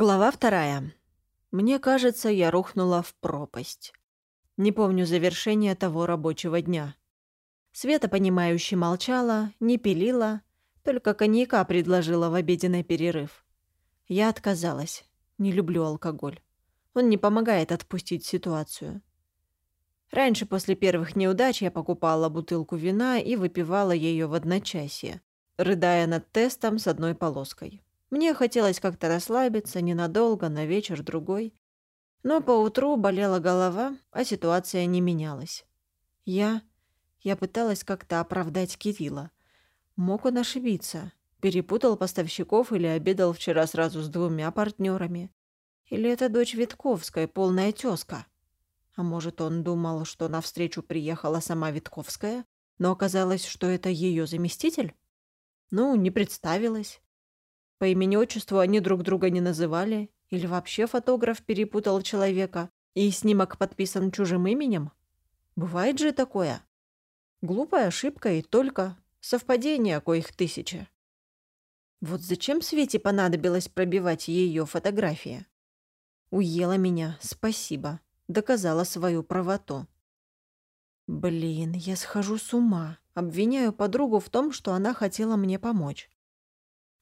Глава вторая. Мне кажется, я рухнула в пропасть. Не помню завершения того рабочего дня. Света, понимающе молчала, не пилила, только коньяка предложила в обеденный перерыв. Я отказалась. Не люблю алкоголь. Он не помогает отпустить ситуацию. Раньше, после первых неудач, я покупала бутылку вина и выпивала ее в одночасье, рыдая над тестом с одной полоской. Мне хотелось как-то расслабиться ненадолго, на вечер-другой. Но поутру болела голова, а ситуация не менялась. Я... Я пыталась как-то оправдать Кирилла. Мог он ошибиться. Перепутал поставщиков или обедал вчера сразу с двумя партнерами. Или это дочь Витковская, полная тёзка. А может, он думал, что навстречу приехала сама Витковская, но оказалось, что это ее заместитель? Ну, не представилась. По имени-отчеству они друг друга не называли? Или вообще фотограф перепутал человека, и снимок подписан чужим именем? Бывает же такое. Глупая ошибка и только. Совпадение, коих тысяча. Вот зачем Свете понадобилось пробивать ее фотографии? Уела меня, спасибо. Доказала свою правоту. Блин, я схожу с ума. Обвиняю подругу в том, что она хотела мне помочь.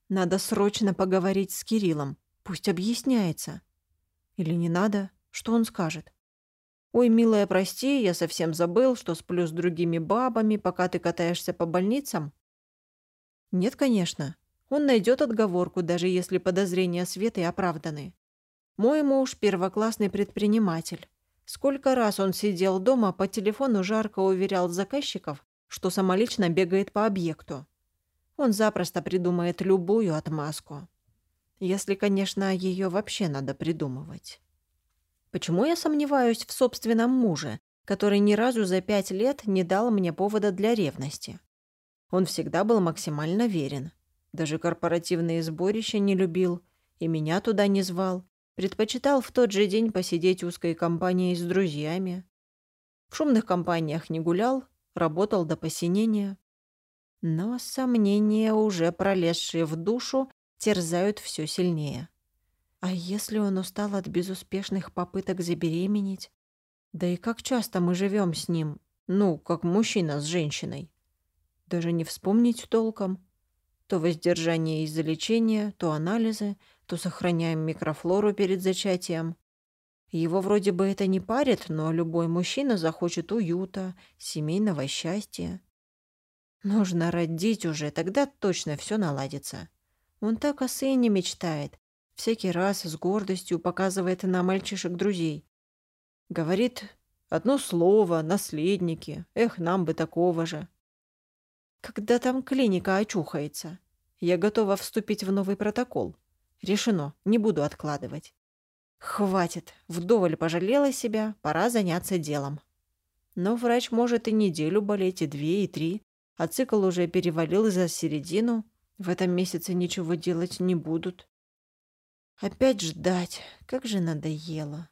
Надо срочно поговорить с Кириллом. Пусть объясняется. Или не надо? Что он скажет? «Ой, милая, прости, я совсем забыл, что сплю с другими бабами, пока ты катаешься по больницам». Нет, конечно. Он найдет отговорку, даже если подозрения Светы оправданы. Мой муж – первоклассный предприниматель. Сколько раз он сидел дома, по телефону жарко уверял заказчиков, что самолично бегает по объекту. Он запросто придумает любую отмазку. Если, конечно, ее вообще надо придумывать. Почему я сомневаюсь в собственном муже, который ни разу за пять лет не дал мне повода для ревности? Он всегда был максимально верен. Даже корпоративные сборища не любил и меня туда не звал. Предпочитал в тот же день посидеть узкой компанией с друзьями. В шумных компаниях не гулял, работал до посинения. Но сомнения, уже пролезшие в душу, терзают все сильнее. А если он устал от безуспешных попыток забеременеть? Да и как часто мы живем с ним, ну, как мужчина с женщиной? Даже не вспомнить толком. То воздержание из-за лечения, то анализы, то сохраняем микрофлору перед зачатием. Его вроде бы это не парит, но любой мужчина захочет уюта, семейного счастья. Нужно родить уже, тогда точно все наладится. Он так о сыне мечтает. Всякий раз с гордостью показывает на мальчишек-друзей. Говорит одно слово, наследники. Эх, нам бы такого же. Когда там клиника очухается? Я готова вступить в новый протокол. Решено, не буду откладывать. Хватит, вдоволь пожалела себя, пора заняться делом. Но врач может и неделю болеть, и две, и три а цикл уже перевалил за середину. В этом месяце ничего делать не будут. Опять ждать, как же надоело.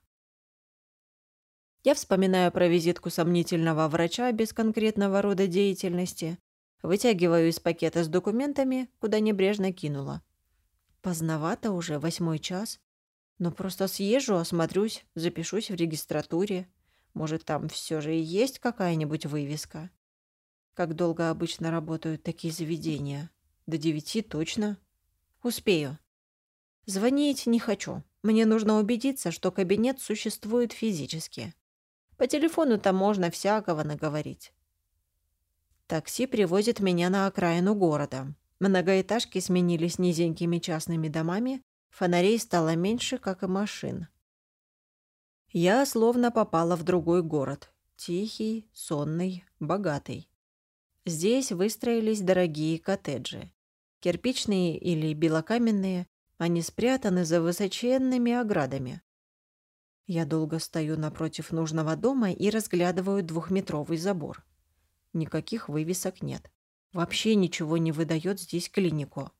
Я вспоминаю про визитку сомнительного врача без конкретного рода деятельности, вытягиваю из пакета с документами, куда небрежно кинула. Поздновато уже, восьмой час. Но просто съезжу, осмотрюсь, запишусь в регистратуре. Может, там все же и есть какая-нибудь вывеска. Как долго обычно работают такие заведения? До девяти точно. Успею. Звонить не хочу. Мне нужно убедиться, что кабинет существует физически. По телефону-то можно всякого наговорить. Такси привозит меня на окраину города. Многоэтажки сменились низенькими частными домами, фонарей стало меньше, как и машин. Я словно попала в другой город. Тихий, сонный, богатый. Здесь выстроились дорогие коттеджи. Кирпичные или белокаменные, они спрятаны за высоченными оградами. Я долго стою напротив нужного дома и разглядываю двухметровый забор. Никаких вывесок нет. Вообще ничего не выдает здесь клинику.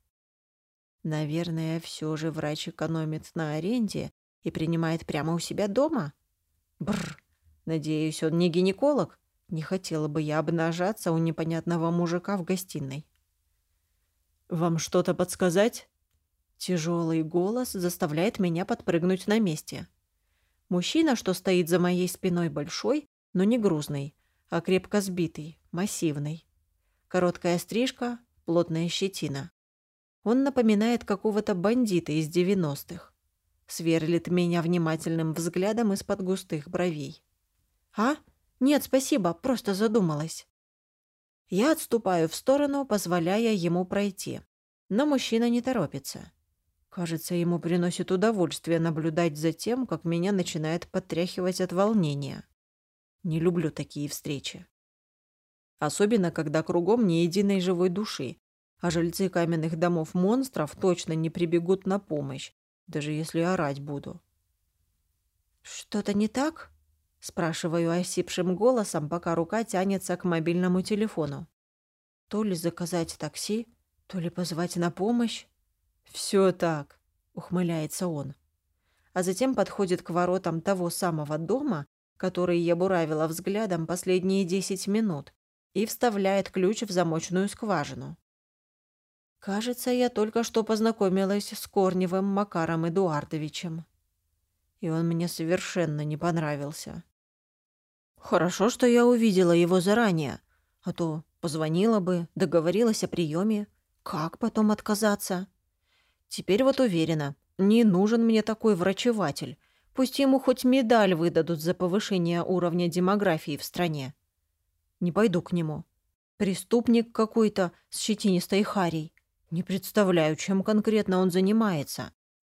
Наверное, все же врач экономит на аренде и принимает прямо у себя дома? Бррр. Надеюсь, он не гинеколог? Не хотела бы я обнажаться у непонятного мужика в гостиной. «Вам что-то подсказать?» Тяжелый голос заставляет меня подпрыгнуть на месте. Мужчина, что стоит за моей спиной, большой, но не грузный, а крепко сбитый, массивный. Короткая стрижка, плотная щетина. Он напоминает какого-то бандита из девяностых. Сверлит меня внимательным взглядом из-под густых бровей. «А? Нет, спасибо, просто задумалась». Я отступаю в сторону, позволяя ему пройти. Но мужчина не торопится. Кажется, ему приносит удовольствие наблюдать за тем, как меня начинает потряхивать от волнения. Не люблю такие встречи. Особенно, когда кругом ни единой живой души, а жильцы каменных домов монстров точно не прибегут на помощь, даже если орать буду. «Что-то не так?» – спрашиваю осипшим голосом, пока рука тянется к мобильному телефону. То ли заказать такси, то ли позвать на помощь. «Все так», — ухмыляется он. А затем подходит к воротам того самого дома, который я буравила взглядом последние десять минут, и вставляет ключ в замочную скважину. Кажется, я только что познакомилась с Корневым Макаром Эдуардовичем. И он мне совершенно не понравился. Хорошо, что я увидела его заранее, а то позвонила бы, договорилась о приеме. Как потом отказаться? Теперь вот уверена, не нужен мне такой врачеватель. Пусть ему хоть медаль выдадут за повышение уровня демографии в стране. Не пойду к нему. Преступник какой-то с щетинистой харей. Не представляю, чем конкретно он занимается,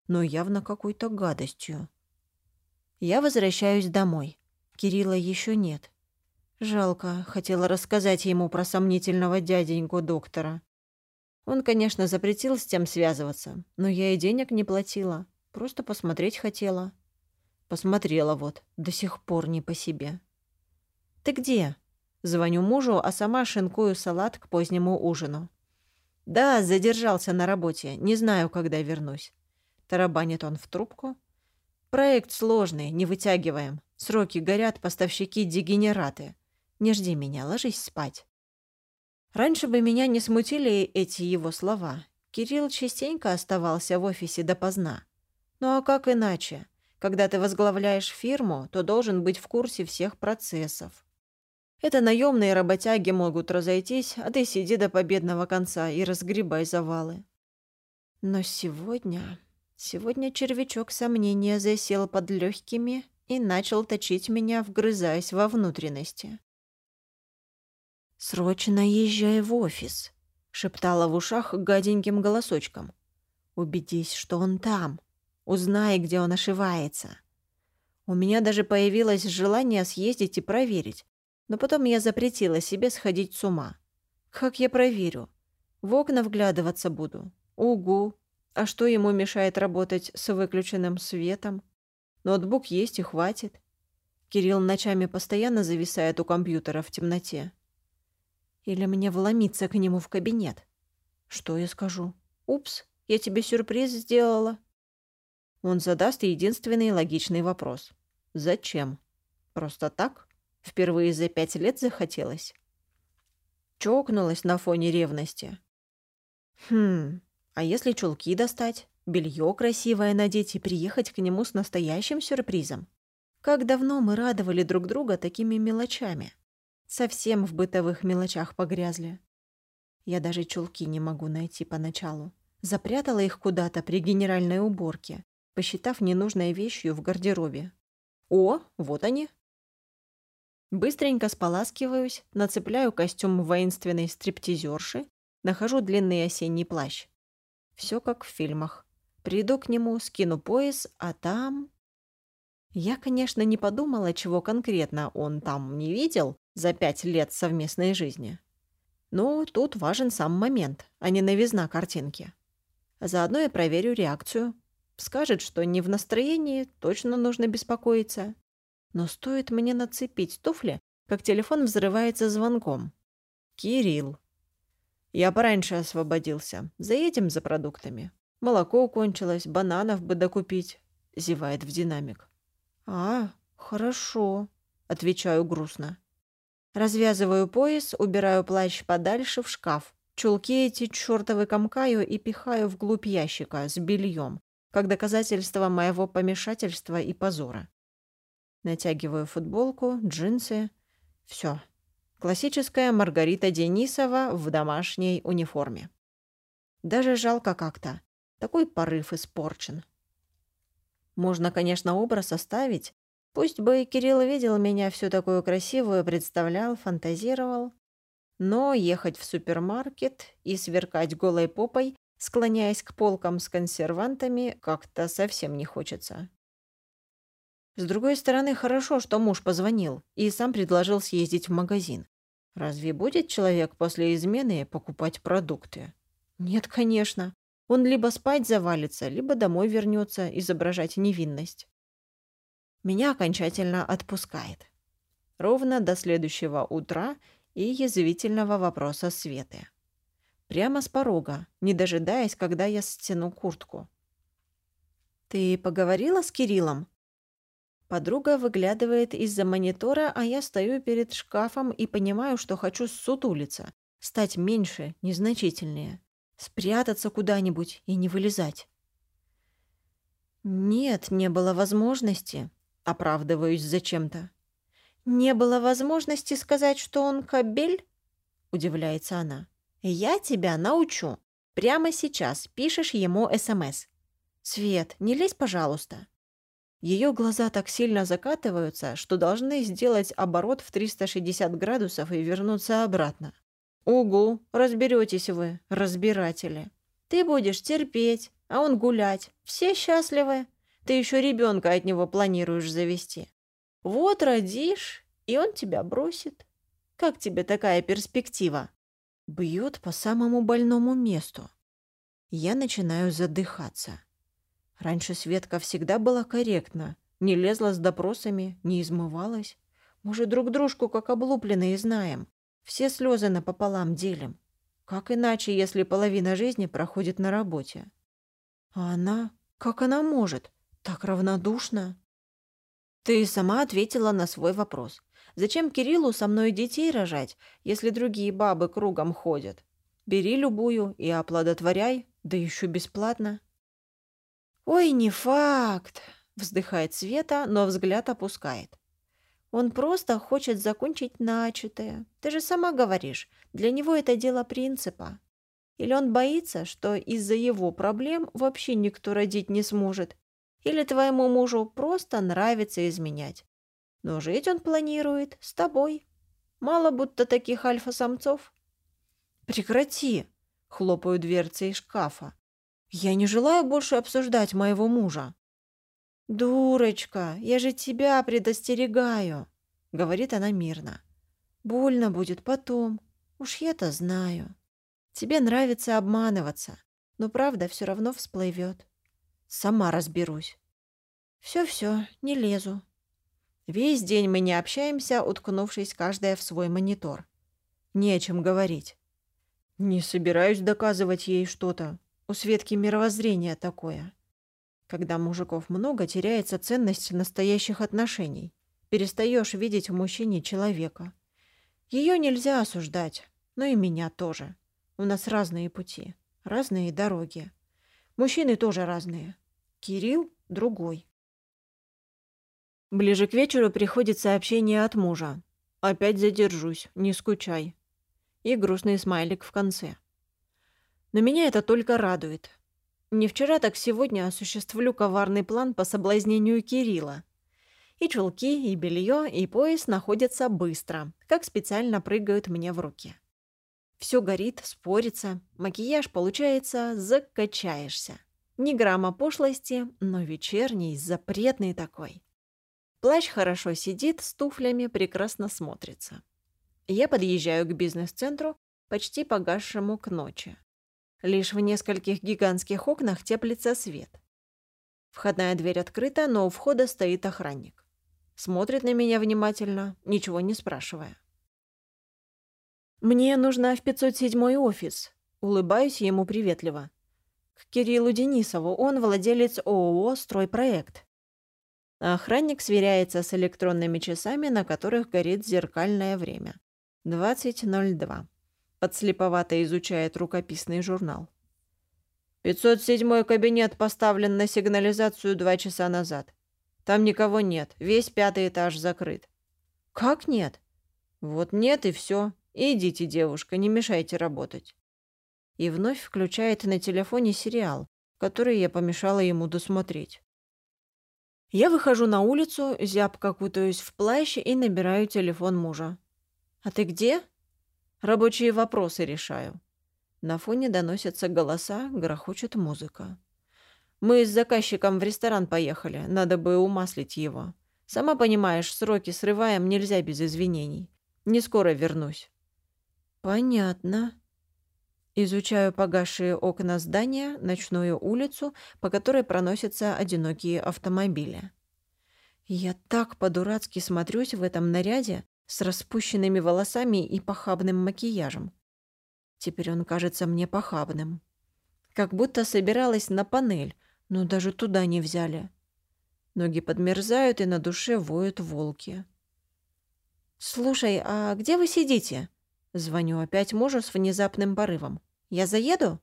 но явно какой-то гадостью. Я возвращаюсь домой. Кирилла еще нет. Жалко, хотела рассказать ему про сомнительного дяденьку доктора. Он, конечно, запретил с тем связываться, но я и денег не платила. Просто посмотреть хотела. Посмотрела вот, до сих пор не по себе. «Ты где?» Звоню мужу, а сама шинкую салат к позднему ужину. «Да, задержался на работе. Не знаю, когда вернусь». Тарабанит он в трубку. «Проект сложный, не вытягиваем. Сроки горят, поставщики дегенераты. Не жди меня, ложись спать». Раньше бы меня не смутили эти его слова. Кирилл частенько оставался в офисе допоздна. Ну а как иначе? Когда ты возглавляешь фирму, то должен быть в курсе всех процессов. Это наемные работяги могут разойтись, а ты сиди до победного конца и разгребай завалы. Но сегодня... Сегодня червячок сомнения засел под легкими и начал точить меня, вгрызаясь во внутренности. «Срочно езжай в офис», — шептала в ушах гаденьким голосочком. «Убедись, что он там. Узнай, где он ошивается». У меня даже появилось желание съездить и проверить, но потом я запретила себе сходить с ума. Как я проверю? В окна вглядываться буду. Угу. А что ему мешает работать с выключенным светом? Ноутбук есть и хватит. Кирилл ночами постоянно зависает у компьютера в темноте. Или мне вломиться к нему в кабинет? Что я скажу? «Упс, я тебе сюрприз сделала». Он задаст единственный логичный вопрос. «Зачем? Просто так? Впервые за пять лет захотелось?» Чокнулась на фоне ревности. «Хм, а если чулки достать, белье красивое надеть и приехать к нему с настоящим сюрпризом? Как давно мы радовали друг друга такими мелочами?» Совсем в бытовых мелочах погрязли. Я даже чулки не могу найти поначалу. Запрятала их куда-то при генеральной уборке, посчитав ненужной вещью в гардеробе. О, вот они. Быстренько споласкиваюсь, нацепляю костюм воинственной стриптизерши, нахожу длинный осенний плащ. Все как в фильмах. Приду к нему, скину пояс, а там... Я, конечно, не подумала, чего конкретно он там не видел, за пять лет совместной жизни. Ну, тут важен сам момент, а не новизна картинки. Заодно я проверю реакцию. Скажет, что не в настроении, точно нужно беспокоиться. Но стоит мне нацепить туфли, как телефон взрывается звонком. «Кирилл». «Я пораньше освободился. Заедем за продуктами. Молоко кончилось, бананов бы докупить», — зевает в динамик. «А, хорошо», — отвечаю грустно. Развязываю пояс, убираю плащ подальше в шкаф. Чулки эти чертовы комкаю и пихаю вглубь ящика с бельем, как доказательство моего помешательства и позора. Натягиваю футболку, джинсы. Все. Классическая Маргарита Денисова в домашней униформе. Даже жалко как-то. Такой порыв испорчен. Можно, конечно, образ оставить. Пусть бы Кирилл видел меня всю такую красивую, представлял, фантазировал. Но ехать в супермаркет и сверкать голой попой, склоняясь к полкам с консервантами, как-то совсем не хочется. С другой стороны, хорошо, что муж позвонил и сам предложил съездить в магазин. Разве будет человек после измены покупать продукты? Нет, конечно. Он либо спать завалится, либо домой вернется изображать невинность. Меня окончательно отпускает. Ровно до следующего утра и язвительного вопроса Светы. Прямо с порога, не дожидаясь, когда я стяну куртку. «Ты поговорила с Кириллом?» Подруга выглядывает из-за монитора, а я стою перед шкафом и понимаю, что хочу сутулиться, стать меньше, незначительнее, спрятаться куда-нибудь и не вылезать. «Нет, не было возможности», — оправдываюсь зачем-то. «Не было возможности сказать, что он кобель?» — удивляется она. «Я тебя научу. Прямо сейчас пишешь ему СМС. Свет, не лезь, пожалуйста». Ее глаза так сильно закатываются, что должны сделать оборот в 360 градусов и вернуться обратно. «Угу, разберетесь вы, разбиратели. Ты будешь терпеть, а он гулять. Все счастливы. Ты еще ребенка от него планируешь завести. Вот родишь, и он тебя бросит. Как тебе такая перспектива? Бьет по самому больному месту. Я начинаю задыхаться. Раньше Светка всегда была корректна, не лезла с допросами, не измывалась. Мы же друг дружку как облупленные знаем. Все слезы напополам делим. Как иначе, если половина жизни проходит на работе? А она? Как она может? Так равнодушна. Ты сама ответила на свой вопрос. Зачем Кириллу со мной детей рожать, если другие бабы кругом ходят? Бери любую и оплодотворяй, да еще бесплатно. Ой, не факт, вздыхает Света, но взгляд опускает. Он просто хочет закончить начатое. Ты же сама говоришь, для него это дело принципа. Или он боится, что из-за его проблем вообще никто родить не сможет, или твоему мужу просто нравится изменять. Но жить он планирует с тобой. Мало будто таких альфа-самцов. Прекрати, хлопаю дверцей шкафа. Я не желаю больше обсуждать моего мужа. Дурочка, я же тебя предостерегаю, говорит она мирно. Больно будет потом. Уж я-то знаю. Тебе нравится обманываться, но правда все равно всплывет. Сама разберусь. Все-все, не лезу. Весь день мы не общаемся, уткнувшись каждая в свой монитор. Не о чем говорить. Не собираюсь доказывать ей что-то. У Светки мировоззрение такое. Когда мужиков много, теряется ценность настоящих отношений. Перестаешь видеть в мужчине человека. Ее нельзя осуждать, но и меня тоже. У нас разные пути, разные дороги. Мужчины тоже разные. Кирилл другой. Ближе к вечеру приходит сообщение от мужа. «Опять задержусь, не скучай». И грустный смайлик в конце. Но меня это только радует. Не вчера, так сегодня осуществлю коварный план по соблазнению Кирилла. И чулки, и белье, и пояс находятся быстро, как специально прыгают мне в руки. Все горит, спорится, макияж, получается, закачаешься. Ни грамма пошлости, но вечерний, запретный такой. Плащ хорошо сидит, с туфлями прекрасно смотрится. Я подъезжаю к бизнес-центру, почти погасшему к ночи. Лишь в нескольких гигантских окнах теплится свет. Входная дверь открыта, но у входа стоит охранник. Смотрит на меня внимательно, ничего не спрашивая. «Мне нужно в 507 офис», — улыбаюсь ему приветливо. «К Кириллу Денисову, он владелец ООО «Стройпроект». Охранник сверяется с электронными часами, на которых горит зеркальное время. 20.02. подслеповато изучает рукописный журнал. «507-й кабинет поставлен на сигнализацию два часа назад. Там никого нет, весь пятый этаж закрыт». «Как нет?» «Вот нет и все. Идите, девушка, не мешайте работать». И вновь включает на телефоне сериал, который я помешала ему досмотреть. Я выхожу на улицу, зябко кутаюсь в плащ и набираю телефон мужа. «А ты где?» «Рабочие вопросы решаю». На фоне доносятся голоса, грохочет музыка. «Мы с заказчиком в ресторан поехали, надо бы умаслить его. Сама понимаешь, сроки срываем, нельзя без извинений. Не скоро вернусь». «Понятно». Изучаю погасшие окна здания, ночную улицу, по которой проносятся одинокие автомобили. Я так по-дурацки смотрюсь в этом наряде с распущенными волосами и похабным макияжем. Теперь он кажется мне похабным. Как будто собиралась на панель, но даже туда не взяли. Ноги подмерзают, и на душе воют волки. «Слушай, а где вы сидите?» Звоню опять мужу с внезапным порывом. Я заеду?»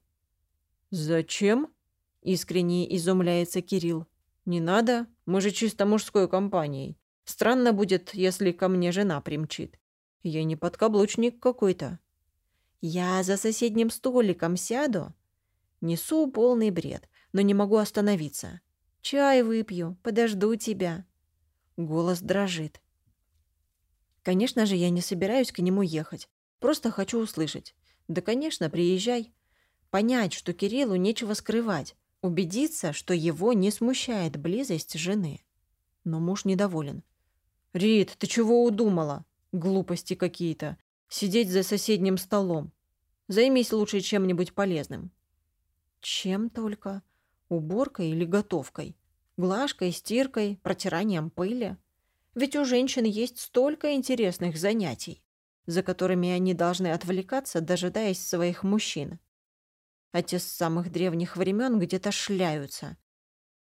«Зачем?» — искренне изумляется Кирилл. «Не надо, мы же чисто мужской компанией. Странно будет, если ко мне жена примчит. Я не подкаблучник какой-то». «Я за соседним столиком сяду?» Несу полный бред, но не могу остановиться. «Чай выпью, подожду тебя». Голос дрожит. Конечно же, я не собираюсь к нему ехать. Просто хочу услышать. Да, конечно, приезжай. Понять, что Кириллу нечего скрывать. Убедиться, что его не смущает близость жены. Но муж недоволен. «Рит, ты чего удумала? Глупости какие-то. Сидеть за соседним столом. Займись лучше чем-нибудь полезным». «Чем только? Уборкой или готовкой? Глажкой, стиркой, протиранием пыли? Ведь у женщин есть столько интересных занятий за которыми они должны отвлекаться, дожидаясь своих мужчин. А те с самых древних времен где-то шляются.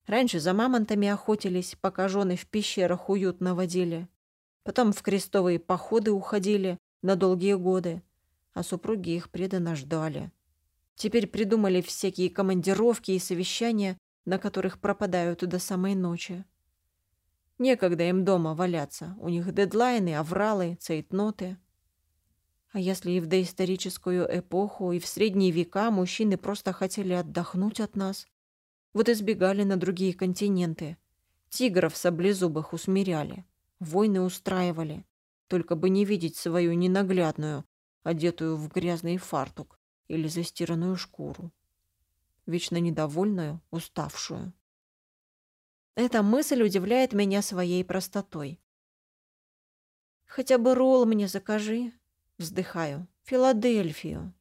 Раньше за мамонтами охотились, пока жены в пещерах уютно водили. Потом в крестовые походы уходили на долгие годы, а супруги их преданно ждали. Теперь придумали всякие командировки и совещания, на которых пропадают до самой ночи. Некогда им дома валяться, у них дедлайны, авралы, цейтноты. А если и в доисторическую эпоху, и в средние века мужчины просто хотели отдохнуть от нас? Вот избегали на другие континенты. Тигров саблезубых усмиряли. Войны устраивали. Только бы не видеть свою ненаглядную, одетую в грязный фартук или застиранную шкуру. Вечно недовольную, уставшую. Эта мысль удивляет меня своей простотой. «Хотя бы ролл мне закажи», Вздыхаю. Филадельфию.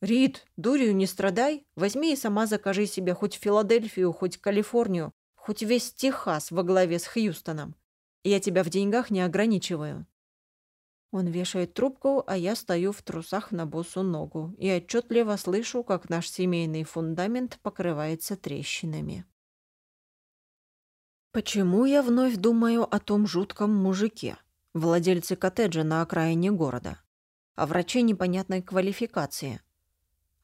Рид, дурью не страдай. Возьми и сама закажи себе хоть Филадельфию, хоть Калифорнию, хоть весь Техас во главе с Хьюстоном. Я тебя в деньгах не ограничиваю. Он вешает трубку, а я стою в трусах на босу ногу и отчетливо слышу, как наш семейный фундамент покрывается трещинами. Почему я вновь думаю о том жутком мужике? владельцы коттеджа на окраине города, а врачи непонятной квалификации.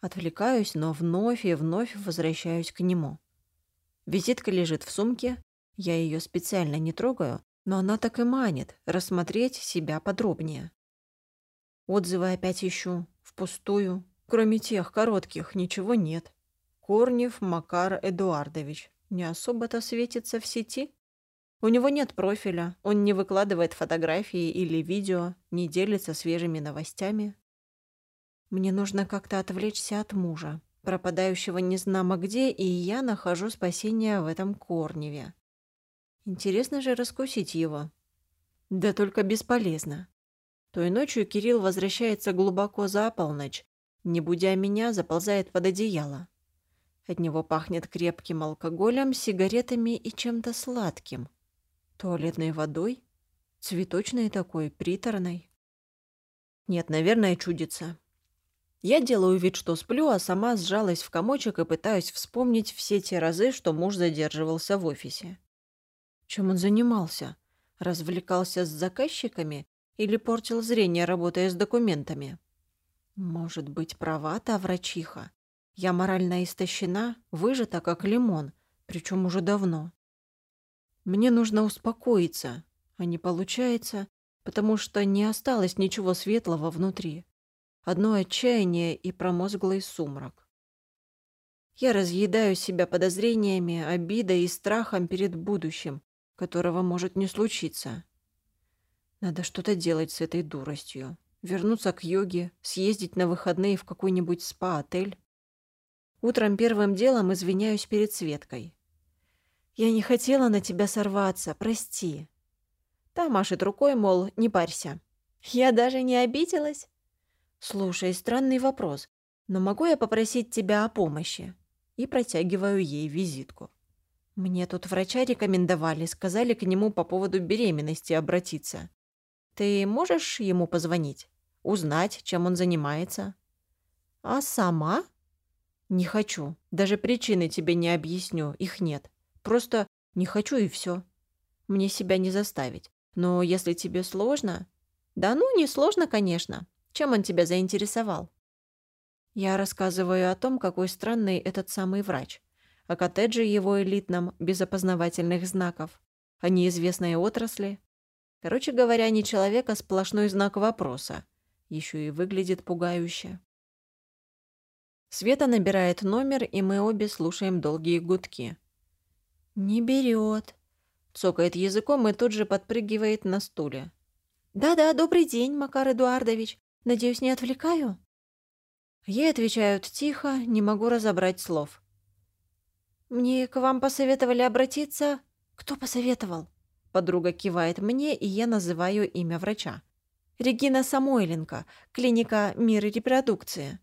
Отвлекаюсь, но вновь и вновь возвращаюсь к нему. Визитка лежит в сумке, я ее специально не трогаю, но она так и манит рассмотреть себя подробнее. Отзывы опять ищу, впустую. Кроме тех коротких ничего нет. Корнев Макар Эдуардович не особо-то светится в сети. У него нет профиля, он не выкладывает фотографии или видео, не делится свежими новостями. Мне нужно как-то отвлечься от мужа, пропадающего незнамо где, и я нахожу спасение в этом Корневе. Интересно же раскусить его. Да только бесполезно. Той ночью Кирилл возвращается глубоко за полночь, не будя меня, заползает под одеяло. От него пахнет крепким алкоголем, сигаретами и чем-то сладким. Туалетной водой? Цветочной такой, приторной? Нет, наверное, чудится. Я делаю вид, что сплю, а сама сжалась в комочек и пытаюсь вспомнить все те разы, что муж задерживался в офисе. Чем он занимался? Развлекался с заказчиками или портил зрение, работая с документами? Может быть, права та врачиха? Я морально истощена, выжата, как лимон, причем уже давно. Мне нужно успокоиться, а не получается, потому что не осталось ничего светлого внутри. Одно отчаяние и промозглый сумрак. Я разъедаю себя подозрениями, обидой и страхом перед будущим, которого может не случиться. Надо что-то делать с этой дуростью. Вернуться к йоге, съездить на выходные в какой-нибудь спа-отель. Утром первым делом извиняюсь перед Светкой. «Я не хотела на тебя сорваться, прости». Та машет рукой, мол, не парься. «Я даже не обиделась?» «Слушай, странный вопрос, но могу я попросить тебя о помощи?» И протягиваю ей визитку. Мне тут врача рекомендовали, сказали к нему по поводу беременности обратиться. Ты можешь ему позвонить? Узнать, чем он занимается? А сама? Не хочу. Даже причины тебе не объясню, их нет. Просто не хочу и все. Мне себя не заставить. Но если тебе сложно... Да ну, не сложно, конечно. Чем он тебя заинтересовал? Я рассказываю о том, какой странный этот самый врач о коттедже его элитном, без опознавательных знаков, о неизвестной отрасли. Короче говоря, не человек, а сплошной знак вопроса. Еще и выглядит пугающе. Света набирает номер, и мы обе слушаем долгие гудки. «Не берет», — цокает языком и тут же подпрыгивает на стуле. «Да-да, добрый день, Макар Эдуардович. Надеюсь, не отвлекаю?» Ей отвечают тихо, не могу разобрать слов. «Мне к вам посоветовали обратиться...» «Кто посоветовал?» Подруга кивает мне, и я называю имя врача. «Регина Самойленко, клиника «Мир и репродукции».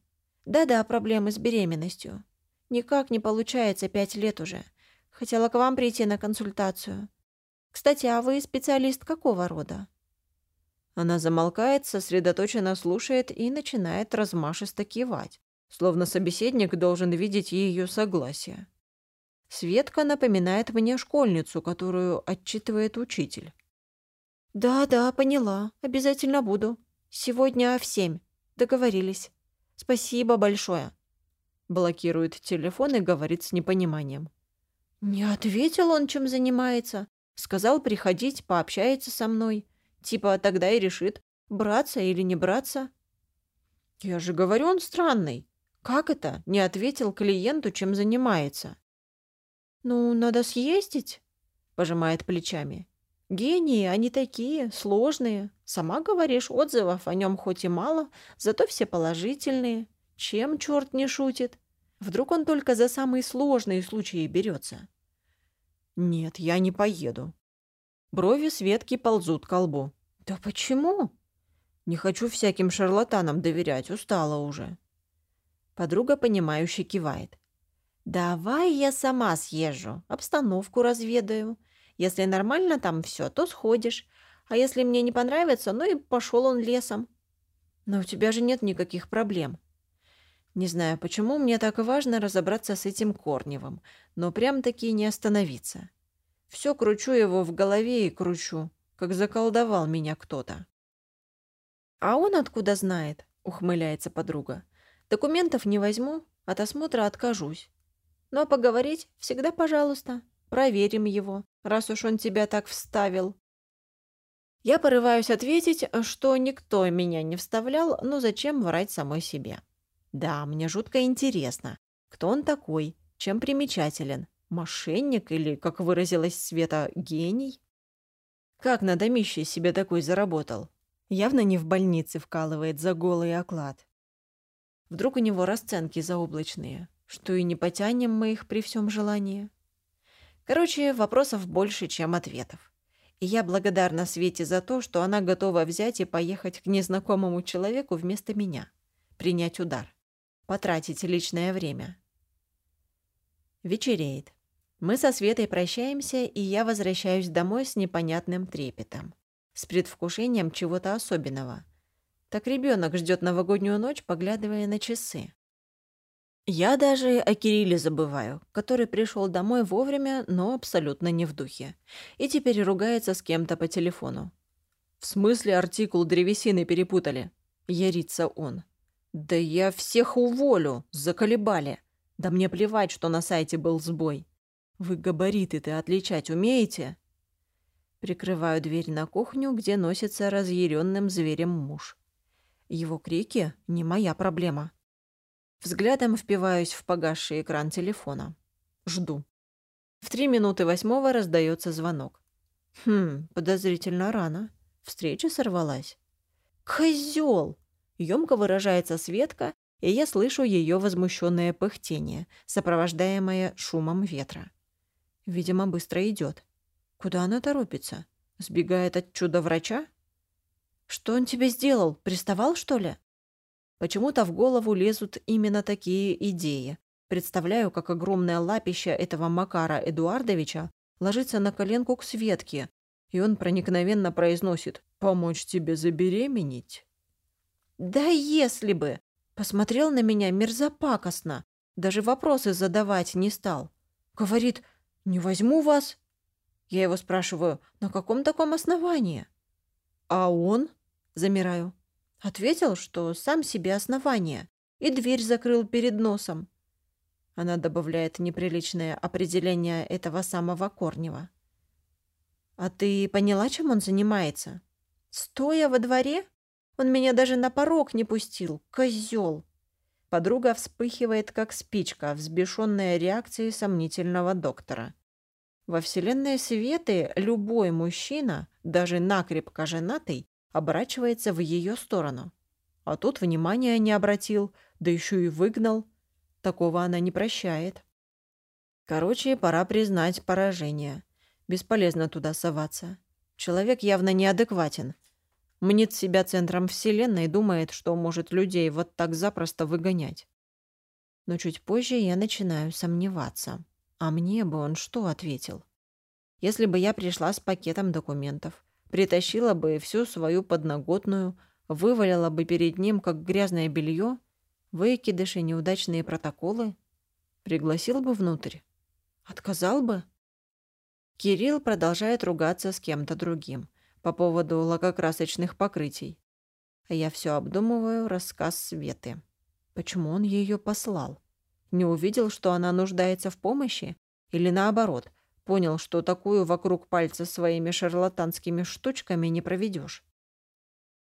Да-да, проблемы с беременностью. Никак не получается пять лет уже. Хотела к вам прийти на консультацию. Кстати, а вы специалист какого рода?» Она замолкает, сосредоточенно слушает и начинает размашисто кивать, словно собеседник должен видеть ее согласие. Светка напоминает мне школьницу, которую отчитывает учитель. «Да-да, поняла. Обязательно буду. Сегодня в семь. Договорились. Спасибо большое». Блокирует телефон и говорит с непониманием. «Не ответил он, чем занимается. Сказал приходить, пообщается со мной. Типа тогда и решит, браться или не браться». «Я же говорю, он странный. Как это? Не ответил клиенту, чем занимается?» «Ну, надо съездить», — пожимает плечами. «Гении, они такие, сложные. Сама говоришь, отзывов о нем хоть и мало, зато все положительные. Чем черт не шутит? Вдруг он только за самые сложные случаи берется?» «Нет, я не поеду». Брови Светки ползут к лбу. «Да почему?» «Не хочу всяким шарлатанам доверять, устала уже». Подруга, понимающе кивает. «Давай я сама съезжу, обстановку разведаю. Если нормально там все, то сходишь. А если мне не понравится, ну и пошел он лесом». «Но у тебя же нет никаких проблем». Не знаю, почему мне так важно разобраться с этим Корневым, но прям-таки не остановиться. Все кручу его в голове и кручу, как заколдовал меня кто-то. «А он откуда знает?» — ухмыляется подруга. «Документов не возьму, от осмотра откажусь. Но поговорить всегда пожалуйста. Проверим его, раз уж он тебя так вставил. Я порываюсь ответить, что никто меня не вставлял, но зачем врать самой себе? Да, мне жутко интересно, кто он такой, чем примечателен, мошенник или, как выразилась Света, гений? Как на домище себе такой заработал? Явно не в больнице вкалывает за голый оклад. Вдруг у него расценки заоблачные что и не потянем мы их при всем желании. Короче, вопросов больше, чем ответов. И я благодарна Свете за то, что она готова взять и поехать к незнакомому человеку вместо меня, принять удар, потратить личное время. Вечереет. Мы со Светой прощаемся, и я возвращаюсь домой с непонятным трепетом, с предвкушением чего-то особенного. Так ребенок ждет новогоднюю ночь, поглядывая на часы. Я даже о Кирилле забываю, который пришел домой вовремя, но абсолютно не в духе. И теперь ругается с кем-то по телефону. «В смысле артикул древесины перепутали?» — ярится он. «Да я всех уволю! Заколебали! Да мне плевать, что на сайте был сбой. Вы габариты-то отличать умеете?» Прикрываю дверь на кухню, где носится разъяренным зверем муж. Его крики — не моя проблема. Взглядом впиваюсь в погасший экран телефона. Жду. В три минуты восьмого раздается звонок. Хм, подозрительно рано. Встреча сорвалась. «Козёл!» — ёмко выражается Светка, и я слышу ее возмущенное пыхтение, сопровождаемое шумом ветра. Видимо, быстро идет. Куда она торопится? Сбегает от чудо-врача? Что он тебе сделал? Приставал, что ли? Почему-то в голову лезут именно такие идеи. Представляю, как огромное лапище этого Макара Эдуардовича ложится на коленку к Светке, и он проникновенно произносит «Помочь тебе забеременеть?» «Да если бы!» Посмотрел на меня мерзопакостно, даже вопросы задавать не стал. Говорит «Не возьму вас». Я его спрашиваю «На каком таком основании?» А он, замираю, ответил, что сам себе основание, и дверь закрыл перед носом. Она добавляет неприличное определение этого самого Корнева. «А ты поняла, чем он занимается?» «Стоя во дворе? Он меня даже на порог не пустил. Козел!» Подруга вспыхивает, как спичка, взбешенная реакцией сомнительного доктора. Во вселенной Светы любой мужчина, даже накрепко женатый, оборачивается в ее сторону. А тут внимания не обратил, да еще и выгнал. Такого она не прощает. Короче, пора признать поражение. Бесполезно туда соваться. Человек явно неадекватен. Мнит себя центром вселенной и думает, что может людей вот так запросто выгонять. Но чуть позже я начинаю сомневаться. А мне бы он что ответил? Если бы я пришла с пакетом документов, притащила бы всю свою подноготную, вывалила бы перед ним, как грязное белье, выкидыши, неудачные протоколы, пригласил бы внутрь, отказал бы. Кирилл продолжает ругаться с кем-то другим по поводу лакокрасочных покрытий. А я все обдумываю рассказ Светы. Почему он ее послал? Не увидел, что она нуждается в помощи? Или наоборот, понял, что такую вокруг пальца своими шарлатанскими штучками не проведешь?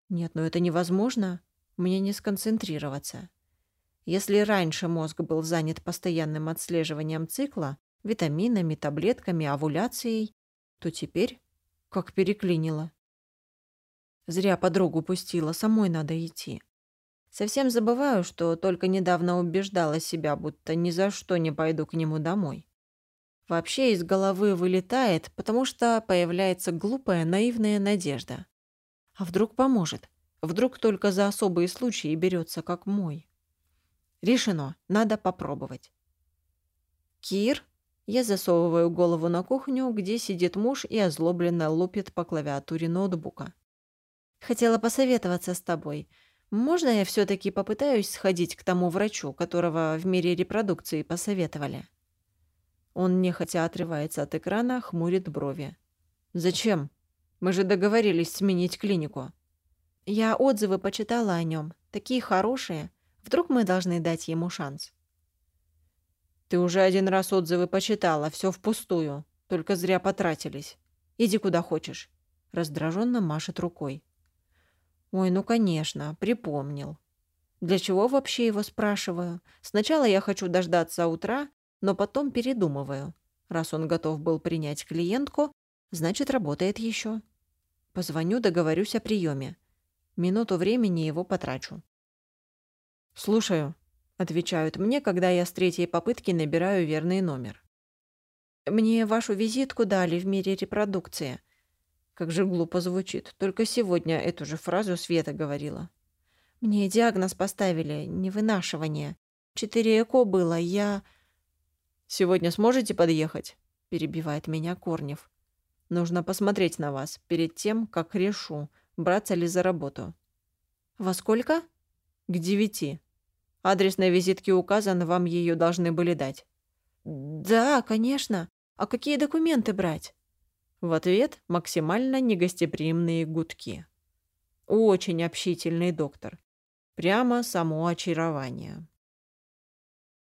Нет, ну это невозможно. Мне не сконцентрироваться. Если раньше мозг был занят постоянным отслеживанием цикла, витаминами, таблетками, овуляцией, то теперь как переклинило. Зря подругу пустила, самой надо идти. Совсем забываю, что только недавно убеждала себя, будто ни за что не пойду к нему домой. Вообще из головы вылетает, потому что появляется глупая, наивная надежда. А вдруг поможет? Вдруг только за особые случаи берется, как мой? Решено, надо попробовать. «Кир?» Я засовываю голову на кухню, где сидит муж и озлобленно лупит по клавиатуре ноутбука. «Хотела посоветоваться с тобой. Можно я все-таки попытаюсь сходить к тому врачу, которого в мире репродукции посоветовали?» Он нехотя отрывается от экрана, хмурит брови. «Зачем? Мы же договорились сменить клинику». «Я отзывы почитала о нем. Такие хорошие. Вдруг мы должны дать ему шанс?» «Ты уже один раз отзывы почитала, все впустую. Только зря потратились. Иди куда хочешь». Раздраженно машет рукой. «Ой, ну конечно, припомнил. Для чего вообще его спрашиваю? Сначала я хочу дождаться утра, но потом передумываю. Раз он готов был принять клиентку, значит, работает еще. Позвоню, договорюсь о приеме. Минуту времени его потрачу. «Слушаю», — отвечают мне, когда я с третьей попытки набираю верный номер. «Мне вашу визитку дали в мире репродукции». Как же глупо звучит. Только сегодня эту же фразу Света говорила. «Мне диагноз поставили, невынашивание. Четыре ЭКО было, я...» «Сегодня сможете подъехать?» — перебивает меня Корнев. «Нужно посмотреть на вас перед тем, как решу, браться ли за работу». «Во сколько?» «К девяти. Адрес на визитке указан, вам ее должны были дать». «Да, конечно. А какие документы брать?» В ответ максимально негостеприимные гудки. Очень общительный доктор. Прямо само очарование.